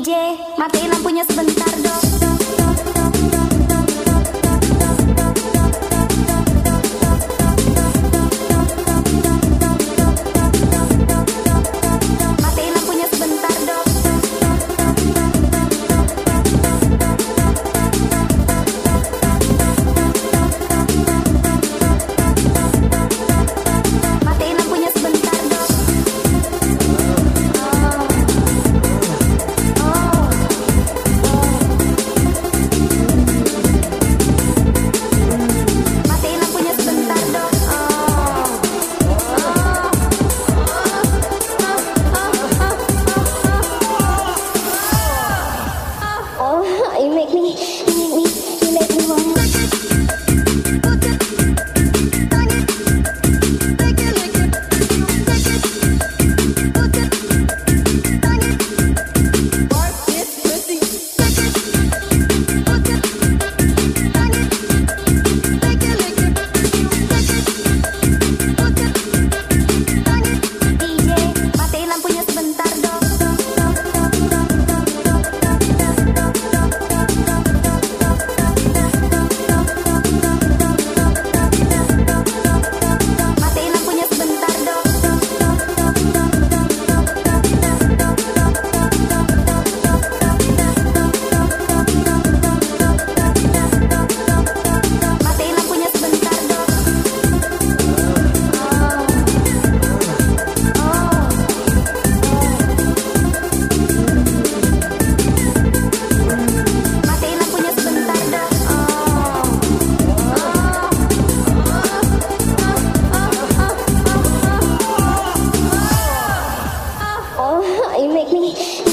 DJ, mati lampunya sebentar dong you make me